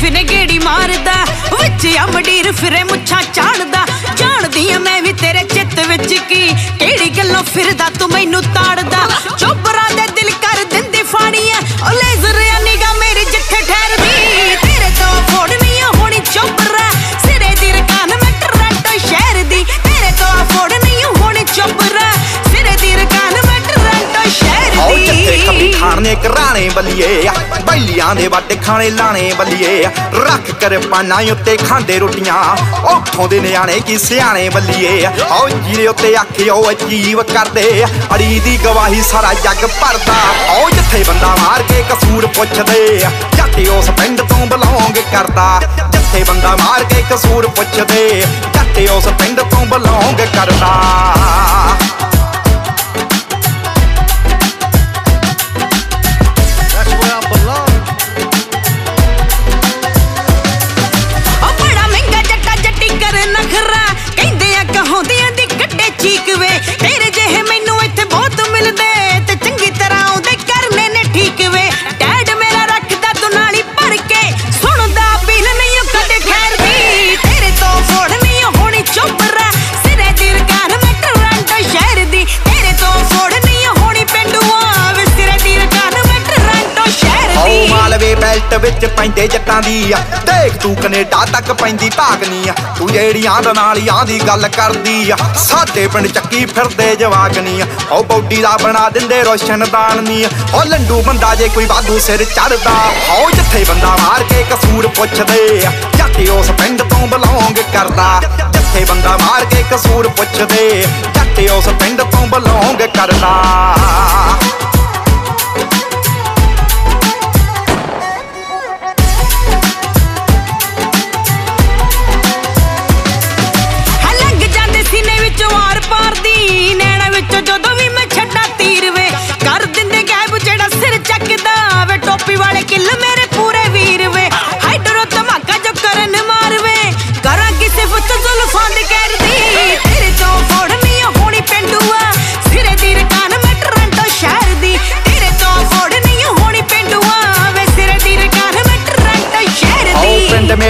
ਫਿਰੇ ਗੇੜੀ ਮਾਰਦਾ, ਵਿੱਚ ਫਿਰੇ ਮੁੱਛਾਂ ਚਾੜਦਾ, ਜਾਣਦੀ ਆ ਮੈਂ ਵੀ ਤੇਰੇ ਚਿੱਤ ਵਿੱਚ ਕੀ, ਕਿਹੜੀ ਗੱਲੋਂ ਫਿਰਦਾ ਤੂੰ ਮੈਨੂੰ ਤਾੜਦਾ, ਚੁੱਪ ਕੱਪੀ ਖਾਣੇ ਬੱਲੀਏ। ਬੈਲੀਆਂ ਦੇ ਵੱਟ ਖਾਣੇ ਲਾਣੇ ਬੱਲੀਏ। ਰੱਖ ਕਰ ਪਾਣਾ ਉੱਤੇ ਖਾਂਦੇ ਰੋਟੀਆਂ। ਉੱਥੋਂ ਦੇ ਨਿਆਣੇ ਕੀ ਸਿਆਣੇ ਬੱਲੀਏ। ਆਓ ਜੀਰੇ ਉੱਤੇ ਆਖਿਓ ਅਜੀਬ ਕਰਦੇ। ਅੜੀ ਦੀ ਗਵਾਹੀ ਸਾਰਾ ਜੱਗ ਭਰਦਾ। ਆਓ ਜਿੱਥੇ ਬੰਦਾ ਮਾਰ ਕੇ ਕਸੂਰ ਪੁੱਛਦੇ। ਜੱਟ ਉਸ ਪਿੰਡ ਤੋਂ ਬਲੌਂਗ ਕਰਦਾ। ਜਿੱਥੇ ਬੰਦਾ ਮਾਰ ਕੇ ਕਸੂਰ ਪੁੱਛਦੇ। ਜੱਟ ਉਸ ਪਿੰਡ ਤੋਂ ਬਲੌਂਗ ਕਰਦਾ। ਆਓ ਬੈਲਟ ਵਿੱਚ ਪੈਂਦੇ ਜੱਟਾਂ ਦੀ ਆ। ਦੇਖ ਤੂੰ ਕੈਨੇਡਾ ਤੱਕ ਪੈਂਦੀ ਭਾਗਨੀ ਆ। ਤੂੰ ਜਿਹੜੀਆਂ ਦਾ ਨਾਲੀਆਂ ਦੀ ਗੱਲ ਕਰਦੀ ਆ, ਸਾਡੇ ਪਿੰਡ ਚੱਕੀ ਫਿਰਦੇ ਜਵਾਗਨੀ ਆ। ਉਹ ਬੌਡੀ ਦਾ ਬਣਾ ਦਿੰਦੇ ਰੋਸ਼ਨਦਾਨ ਨੀ ਉਹ ਲੰਡੂ ਬੰਦਾ ਜੇ ਕੋਈ ਵਾਧੂ ਸਿਰ ਚੜਦਾ ਆਓ ਜਿੱਥੇ ਬੰਦਾ ਮਾਰ ਕੇ ਕਸੂਰ ਪੁੱਛਦੇ ਆ। ਜੱਟ ਉਸ ਪਿੰਡ ਤੋਂ ਬਲੌਂਗ ਕਰਦਾ, ਜਿੱਥੇ ਬੰਦਾ ਮਾਰ ਕੇ ਕਸੂਰ ਪੁੱਛਦੇ ਜੱਟ ਉਸ ਪਿੰਡ ਤੋਂ ਬਲੌਂਗ ਕਰਦਾ।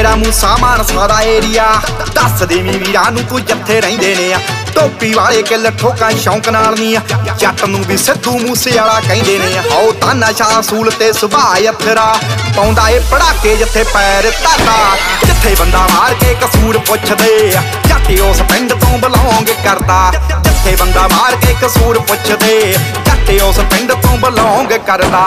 ਮੇਰਾ ਮੂਸਾ ਮਾਨਸਾ ਦਾ ਏਰੀਆ। ਦੱਸ ਦੇ ਵੀਰਾਂ ਨੂੰ ਤੂੰ ਜੱਥੇ ਰਹਿੰਦੇ ਨੇ ਆ। ਟੋਪੀ ਵਾਲੇ ਕਿੱਲ ਠੋਕਾਂ ਸ਼ੌਂਕ ਨਾਲ ਨਹੀਂ ਆ। ਜੱਟ ਨੂੰ ਵੀ ਸਿੱਧੂ ਮੂਸੇ ਵਾਲਾ ਕਹਿੰਦੇ ਨੇ ਆਓ ਤਾਨਾ ਸ਼ਾਹ ਸੂਲ ਤੇ ਸੁਭਾਅ ਅਥਰਾ ਪਾਉਂਦਾ ਏ ਪੜਾਕੇ ਜਿੱਥੇ ਪੈਰ ਧਰਦਾ ਜਿੱਥੇ ਬੰਦਾ ਮਾਰ ਕੇ ਕਸੂਰ ਪੁੱਛਦੇ ਆ। ਜੱਟ ਉਸ ਪਿੰਡ ਤੋਂ ਬਲੌਂਗ ਕਰਦਾ। ਜਿੱਥੇ ਬੰਦਾ ਮਾਰ ਕੇ ਕਸੂਰ ਪੁੱਛਦੇ ਜੱਟ ਉਸ ਪਿੰਡ ਤੋਂ ਬਲੌਂਗ ਕਰਦਾ।